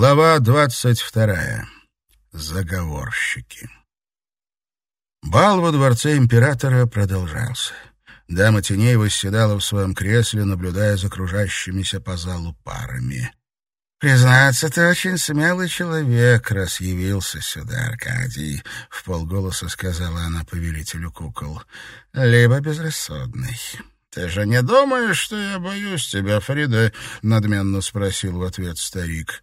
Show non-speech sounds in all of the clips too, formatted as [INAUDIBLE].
Глава двадцать вторая. Заговорщики. Бал во дворце императора продолжался. Дама теней восседала в своем кресле, наблюдая за кружащимися по залу парами. «Признаться, ты очень смелый человек, раз явился сюда, Аркадий», — в полголоса сказала она повелителю кукол. «Либо безрассудный». «Ты же не думаешь, что я боюсь тебя, Фрида?» — надменно спросил в ответ старик.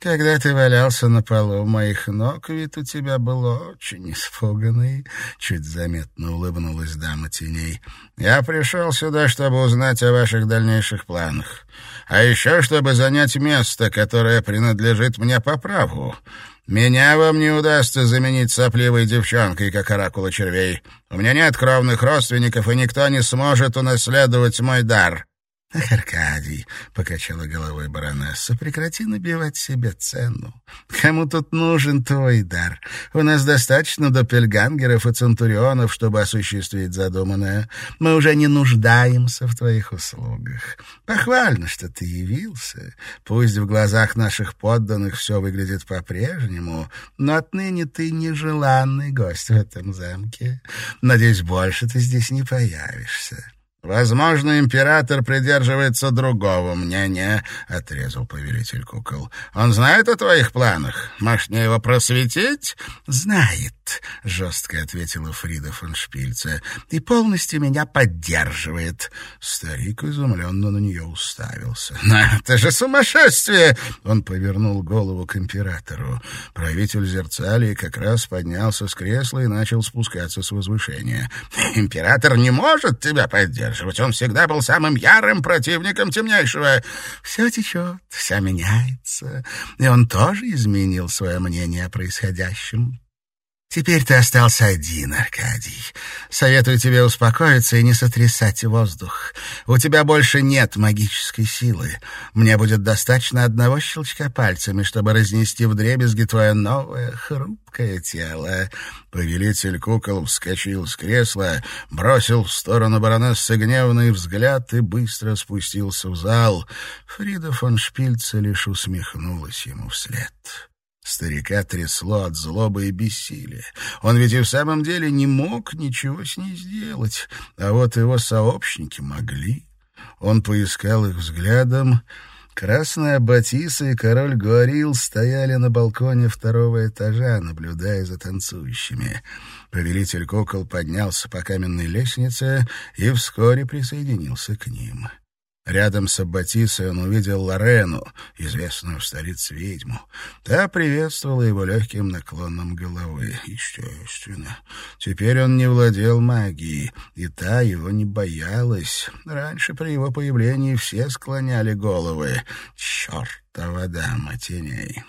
«Когда ты валялся на полу у моих ног, вид у тебя был очень испуганный», — чуть заметно улыбнулась дама теней. «Я пришел сюда, чтобы узнать о ваших дальнейших планах, а еще чтобы занять место, которое принадлежит мне по праву». Меня вам не удастся заменить сопливой девчонкой, как оракула червей. У меня нет кровных родственников, и никто не сможет унаследовать мой дар. «Ах, Аркадий!» — покачала головой баронесса. «Прекрати набивать себе цену. Кому тут нужен твой дар? У нас достаточно доппельгангеров и центурионов, чтобы осуществить задуманное. Мы уже не нуждаемся в твоих услугах. Похвально, что ты явился. Пусть в глазах наших подданных все выглядит по-прежнему, но отныне ты нежеланный гость в этом замке. Надеюсь, больше ты здесь не появишься». «Возможно, император придерживается другого мнения», — отрезал повелитель кукол. «Он знает о твоих планах? Можешь мне его просветить?» «Знает», — жестко ответила Фрида фон Шпильце, — «и полностью меня поддерживает». Старик изумленно на нее уставился. [LAUGHS] «Но это же сумасшествие!» Он повернул голову к императору. Правитель Зерцалии как раз поднялся с кресла и начал спускаться с возвышения. «Император не может тебя поддерживать поддерживать. Он всегда был самым ярым противником темнейшего. Все течет, все меняется, и он тоже изменил свое мнение о происходящем. Теперь ты остался один, Аркадий. Советую тебе успокоиться и не сотрясать воздух. У тебя больше нет магической силы. Мне будет достаточно одного щелчка пальцами, чтобы разнести вдребезги твое новое хрупкое тело. Повелитель кукол вскочил с кресла, бросил в сторону баронессы гневный взгляд и быстро спустился в зал. Фрида фон Шпильце лишь усмехнулась ему вслед. Старика трясло от злобы и бессилия. Он ведь и в самом деле не мог ничего с ней сделать, а вот его сообщники могли. Он поискал их взглядом. Красная Батиса и король Гуарил стояли на балконе второго этажа, наблюдая за танцующими. Повелитель кукол поднялся по каменной лестнице и вскоре присоединился к ним. Рядом с Аббатисой он увидел Лорену, известную в столице ведьму. Та приветствовала его легким наклоном головы. Естественно. Теперь он не владел магией, и та его не боялась. Раньше при его появлении все склоняли головы. Чертова дама теней!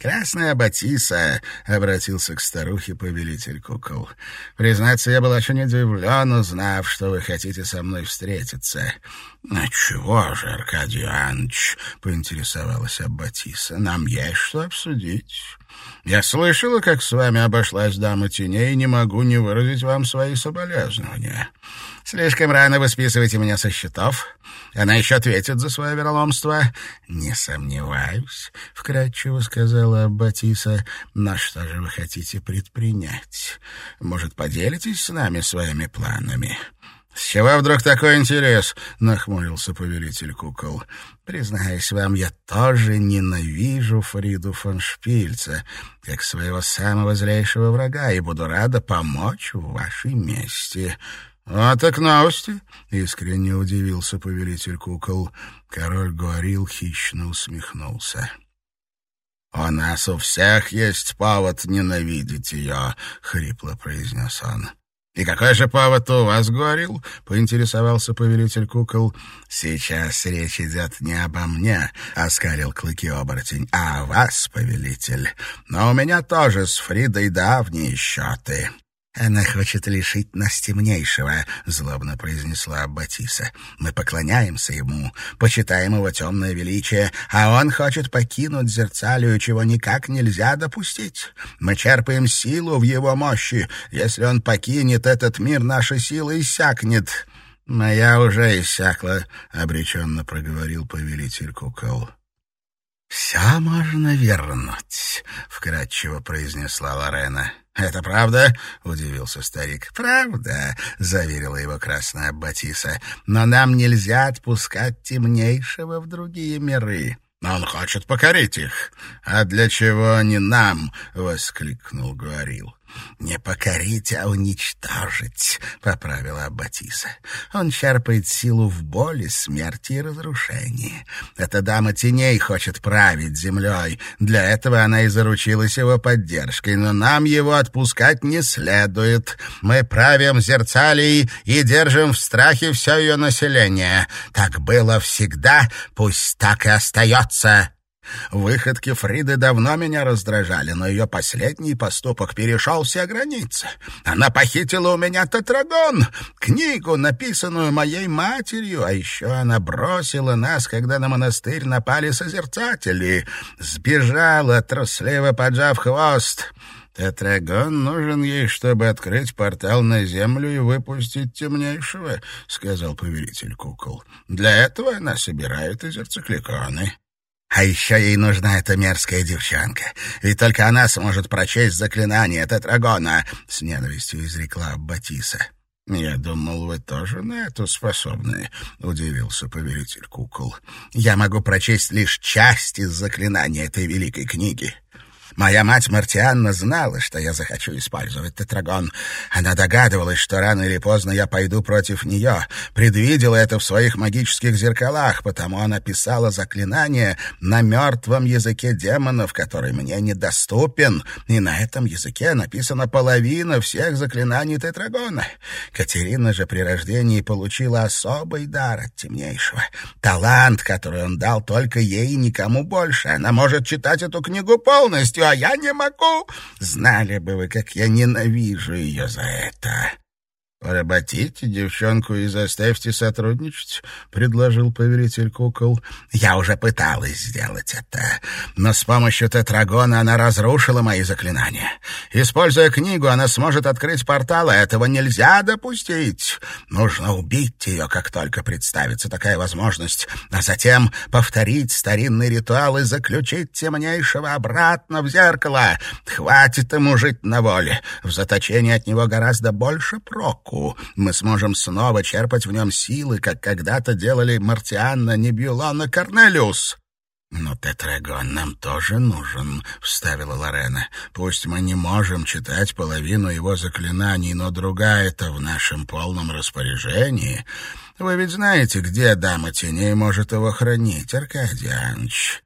«Красная Батиса», — обратился к старухе повелитель кукол. «Признаться, я был очень удивлен, узнав, что вы хотите со мной встретиться». «А чего же, Аркадий Иванович?» — поинтересовалась Аббатиса. «Нам есть что обсудить». «Я слышала, как с вами обошлась дама теней, и не могу не выразить вам свои соболезнования». Слишком рано вы списываете меня со счетов. Она еще ответит за свое вероломство. Не сомневаюсь, — вкратчиво сказала Аббатиса. На что же вы хотите предпринять? Может, поделитесь с нами своими планами? «С чего вдруг такой интерес?» — нахмурился повелитель кукол. «Признаюсь вам, я тоже ненавижу Фриду фон Шпильца, как своего самого злейшего врага, и буду рада помочь в вашей мести». «А так новости?» — искренне удивился повелитель кукол. Король говорил, хищно усмехнулся. «У нас у всех есть повод ненавидеть ее», — хрипло произнес он. «И какой же повод у вас говорил?» — поинтересовался повелитель кукол. «Сейчас речь идет не обо мне», — оскалил клыки оборотень, — «а о вас, повелитель. Но у меня тоже с Фридой давние счеты». «Она хочет лишить нас темнейшего», — злобно произнесла Аббатиса. «Мы поклоняемся ему, почитаем его темное величие, а он хочет покинуть зерцалию, чего никак нельзя допустить. Мы черпаем силу в его мощи. Если он покинет этот мир, наша сила иссякнет». «Моя уже иссякла», — обреченно проговорил повелитель кукол. «Все можно вернуть», — вкратчиво произнесла Лорена. «Это правда?» — удивился старик. «Правда», — заверила его красная Батиса. «Но нам нельзя отпускать темнейшего в другие миры». Он хочет покорить их. А для чего они нам? — воскликнул Гуарил. «Не покорить, а уничтожить», — поправила Аббатиса. «Он черпает силу в боли, смерти и разрушении. Эта дама теней хочет править землей. Для этого она и заручилась его поддержкой, но нам его отпускать не следует. Мы правим Зерцалией и держим в страхе все ее население. Так было всегда, пусть так и остается». Выходки Фриды давно меня раздражали, но ее последний поступок перешел все границы. Она похитила у меня тетрагон, книгу, написанную моей матерью, а еще она бросила нас, когда на монастырь напали созерцатели. Сбежала, трусливо поджав хвост. «Тетрагон нужен ей, чтобы открыть портал на землю и выпустить темнейшего», — сказал повелитель кукол. «Для этого она собирает изерцикликоны». А еще ей нужна эта мерзкая девчонка. Ведь только она сможет прочесть заклинание Тетрагона, — с ненавистью изрекла Батиса. «Я думал, вы тоже на это способны», — удивился повелитель кукол. «Я могу прочесть лишь часть из заклинания этой великой книги. Моя мать Мартианна знала, что я захочу использовать тетрагон. Она догадывалась, что рано или поздно я пойду против нее, предвидела это в своих магических зеркалах, потому она писала заклинание на мертвом языке демонов, который мне недоступен, и на этом языке написана половина всех заклинаний тетрагона. Катерина же при рождении получила особый дар от темнейшего. Талант, который он дал только ей и никому больше. Она может читать эту книгу полностью, я не могу. Знали бы вы, как я ненавижу ее за это. «Поработите девчонку и заставьте сотрудничать», — предложил повелитель кукол. «Я уже пыталась сделать это, но с помощью тетрагона она разрушила мои заклинания. Используя книгу, она сможет открыть портал, а этого нельзя допустить. Нужно убить ее, как только представится такая возможность, а затем повторить старинный ритуал и заключить темнейшего обратно в зеркало. Хватит ему жить на воле. В заточении от него гораздо больше прок руку. Мы сможем снова черпать в нем силы, как когда-то делали Мартианна, Небюлон и Корнелиус». «Но Тетрагон нам тоже нужен», — вставила Лорена. «Пусть мы не можем читать половину его заклинаний, но другая-то в нашем полном распоряжении. Вы ведь знаете, где дама теней может его хранить, Аркадий Иванович?»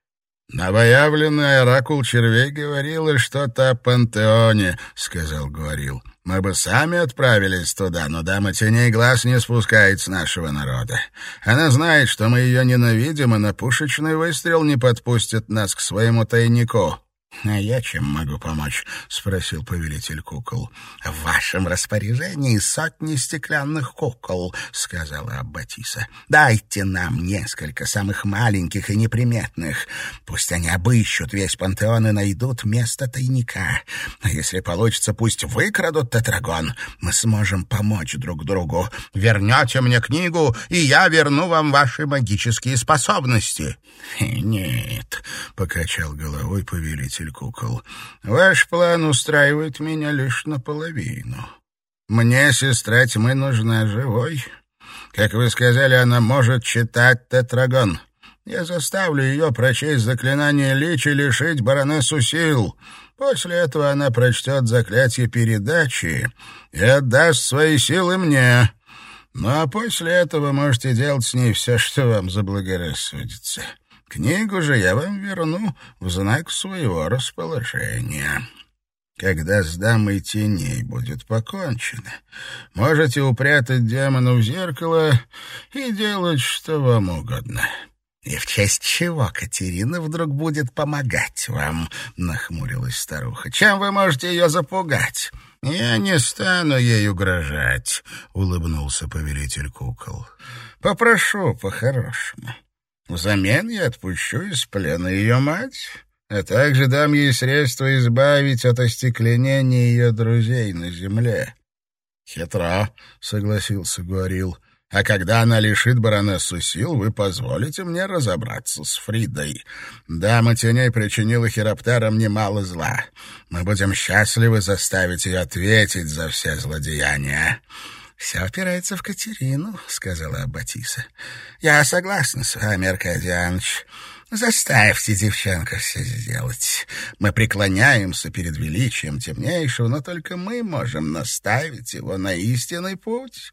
«Новоявленный оракул червей говорил что-то о пантеоне», — сказал Говорил. Мы бы сами отправились туда, но дама теней глаз не спускает с нашего народа. Она знает, что мы ее ненавидим, и на пушечный выстрел не подпустит нас к своему тайнику. «А я чем могу помочь?» — спросил повелитель кукол. «В вашем распоряжении сотни стеклянных кукол», — сказала Аббатиса. «Дайте нам несколько самых маленьких и неприметных. Пусть они обыщут весь пантеон и найдут место тайника. А если получится, пусть выкрадут тетрагон. Мы сможем помочь друг другу. Вернете мне книгу, и я верну вам ваши магические способности». «Нет», — покачал головой повелитель повелитель кукол. «Ваш план устраивает меня лишь наполовину. Мне сестра тьмы нужна живой. Как вы сказали, она может читать тетрагон. Я заставлю ее прочесть заклинание Лич и лишить баронессу сил». После этого она прочтет заклятие передачи и отдаст свои силы мне. Ну а после этого можете делать с ней все, что вам заблагорассудится. Книгу же я вам верну в знак своего расположения. Когда с дамой теней будет покончено, можете упрятать демона в зеркало и делать, что вам угодно». «И в честь чего Катерина вдруг будет помогать вам?» — нахмурилась старуха. «Чем вы можете ее запугать?» «Я не стану ей угрожать», — улыбнулся повелитель кукол. «Попрошу по-хорошему. Взамен я отпущу из плена ее мать, а также дам ей средства избавить от остекленения ее друзей на земле. — Хитро, — согласился Гуарил. А когда она лишит баронессу сил, вы позволите мне разобраться с Фридой. Дама теней причинила хироптарам немало зла. Мы будем счастливы заставить ее ответить за все злодеяния». «Все опирается в Катерину», — сказала Аббатиса. «Я согласна с вами, Аркадий. Заставьте девчонку все сделать. Мы преклоняемся перед величием темнейшего, но только мы можем наставить его на истинный путь.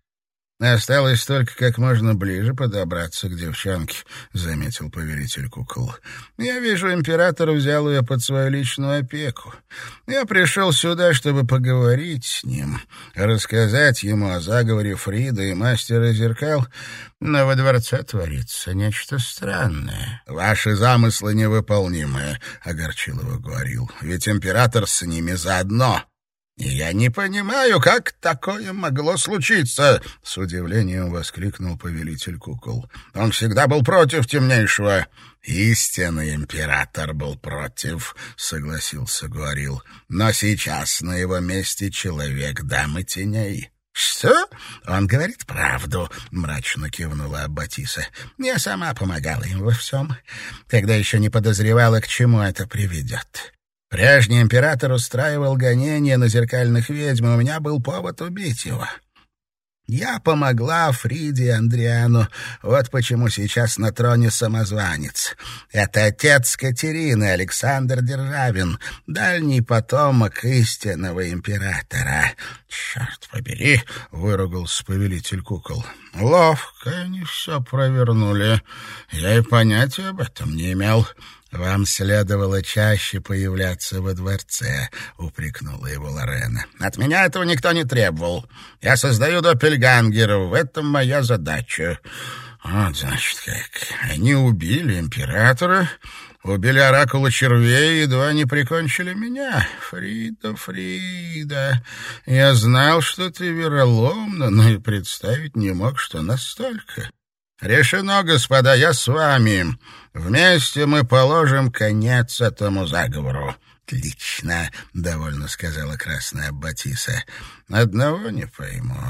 «Осталось только как можно ближе подобраться к девчонке», — заметил повелитель кукол. «Я вижу, император взял ее под свою личную опеку. Я пришел сюда, чтобы поговорить с ним, рассказать ему о заговоре Фрида и мастера зеркал, но во дворце творится нечто странное». «Ваши замыслы невыполнимы», — огорчил его говорил, «ведь император с ними заодно». «Я не понимаю, как такое могло случиться!» — с удивлением воскликнул повелитель кукол. «Он всегда был против темнейшего!» «Истинный император был против», — согласился Гуарил. «Но сейчас на его месте человек дамы теней». «Что?» — он говорит правду, — мрачно кивнула Аббатиса. «Я сама помогала им во всем, когда еще не подозревала, к чему это приведет. Прежний император устраивал гонения на зеркальных ведьм, и у меня был повод убить его. Я помогла Фриде и Андриану. Вот почему сейчас на троне самозванец. Это отец Катерины, Александр Державин, дальний потомок истинного императора. «Черт побери!» — выругался повелитель кукол. «Ловко они все провернули. Я и понятия об этом не имел». «Вам следовало чаще появляться во дворце», — упрекнула его Лорена. «От меня этого никто не требовал. Я создаю доппельгангеров. В этом моя задача». «Вот, значит, как. Они убили императора, убили оракула червей и едва не прикончили меня. Фрида, Фрида, я знал, что ты вероломна, но и представить не мог, что настолько». «Решено, господа, я с вами. Вместе мы положим конец этому заговору». «Отлично», — довольно сказала красная Батиса. «Одного не пойму.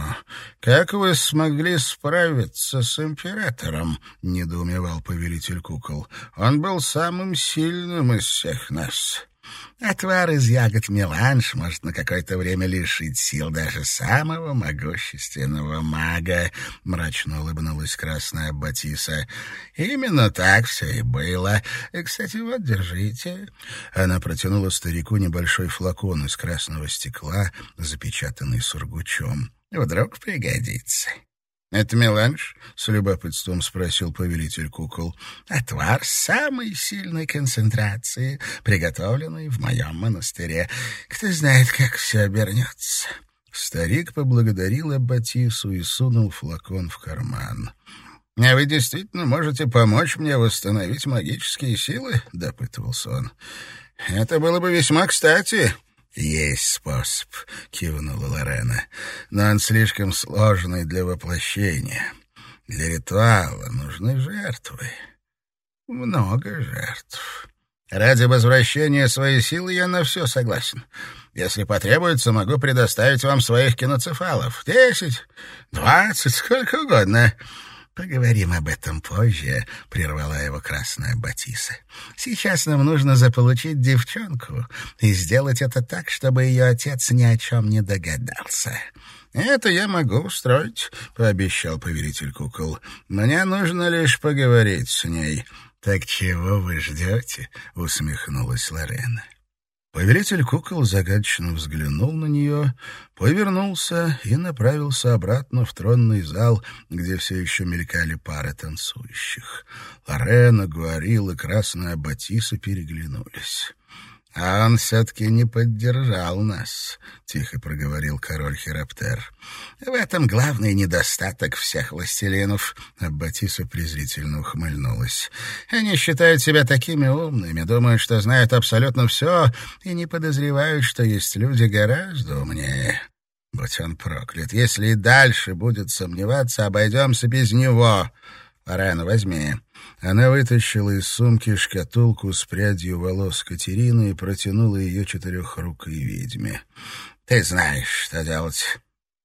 Как вы смогли справиться с императором?» — недоумевал повелитель кукол. «Он был самым сильным из всех нас». Отвар из ягод меланж может на какое-то время лишить сил даже самого могущественного мага, — мрачно улыбнулась красная Батиса. — Именно так все и было. И, кстати, вот, держите. Она протянула старику небольшой флакон из красного стекла, запечатанный сургучом. — Вдруг пригодится. «Это меланж?» — с любопытством спросил повелитель кукол. «Отвар самой сильной концентрации, приготовленный в моем монастыре. Кто знает, как все обернется». Старик поблагодарил Аббатису и сунул флакон в карман. «А вы действительно можете помочь мне восстановить магические силы?» — допытывался он. «Это было бы весьма кстати». «Есть способ», — кивнула Лорена, — «но он слишком сложный для воплощения. Для ритуала нужны жертвы. Много жертв. Ради возвращения своей силы я на все согласен. Если потребуется, могу предоставить вам своих киноцефалов. Десять, двадцать, сколько угодно». «Поговорим об этом позже», — прервала его красная Батиса. «Сейчас нам нужно заполучить девчонку и сделать это так, чтобы ее отец ни о чем не догадался». «Это я могу устроить», — пообещал повелитель кукол. «Мне нужно лишь поговорить с ней». «Так чего вы ждете?» — усмехнулась Лорена. Повелитель кукол загадочно взглянул на нее, повернулся и направился обратно в тронный зал, где все еще мелькали пары танцующих. Лорена, Гуарил и Красная Батиса переглянулись. «А он все-таки не поддержал нас», — тихо проговорил король Хироптер. «В этом главный недостаток всех властелинов», — Аббатиса презрительно ухмыльнулась. «Они считают себя такими умными, думают, что знают абсолютно все, и не подозревают, что есть люди гораздо умнее». Будь он проклят. Если и дальше будет сомневаться, обойдемся без него. Лорен, возьми. Она вытащила из сумки шкатулку с прядью волос Катерины и протянула ее четырехрукой ведьме. «Ты знаешь, что делать».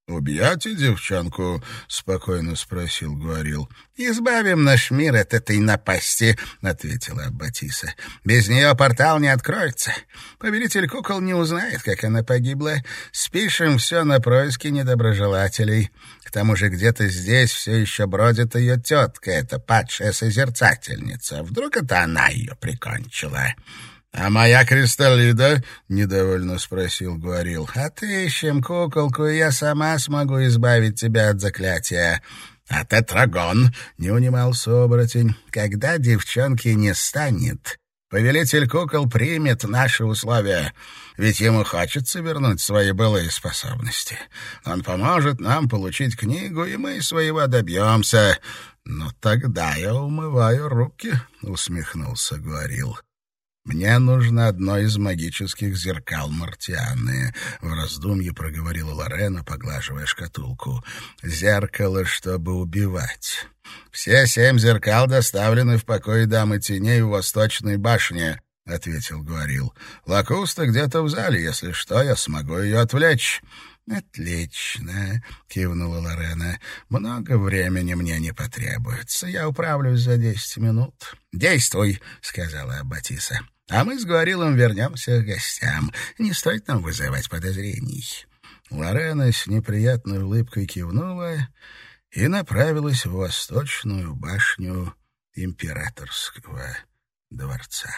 «Убьете девчонку?» — спокойно спросил Гуарил. «Избавим наш мир от этой напасти», — ответила Аббатиса. «Без нее портал не откроется. Повелитель кукол не узнает, как она погибла. Спишем все на происки недоброжелателей. К тому же где-то здесь все еще бродит ее тетка, эта падшая созерцательница. Вдруг это она ее прикончила?» «А моя кристаллида?» — недовольно спросил Гуарил. «Отыщем куколку, и я сама смогу избавить тебя от заклятия». «А тетрагон?» — не унимался оборотень. «Когда девчонки не станет, повелитель кукол примет наши условия, ведь ему хочется вернуть свои былые способности. Он поможет нам получить книгу, и мы своего добьемся». «Но тогда я умываю руки», — усмехнулся Гуарил. «Мне нужно одно из магических зеркал Мартианы», — в раздумье проговорила Лорена, поглаживая шкатулку. «Зеркало, чтобы убивать. Все семь зеркал доставлены в покое дамы теней в Восточной башне», — ответил Гуарил. «Лакуста где-то в зале. Если что, я смогу ее отвлечь». «Отлично», — кивнула Лорена. «Много времени мне не потребуется. Я управлюсь за десять минут». «Действуй», — сказала Батиса. А мы с Гаврилом вернемся к гостям. Не стоит нам вызывать подозрений». Лорена с неприятной улыбкой кивнула и направилась в восточную башню императорского дворца.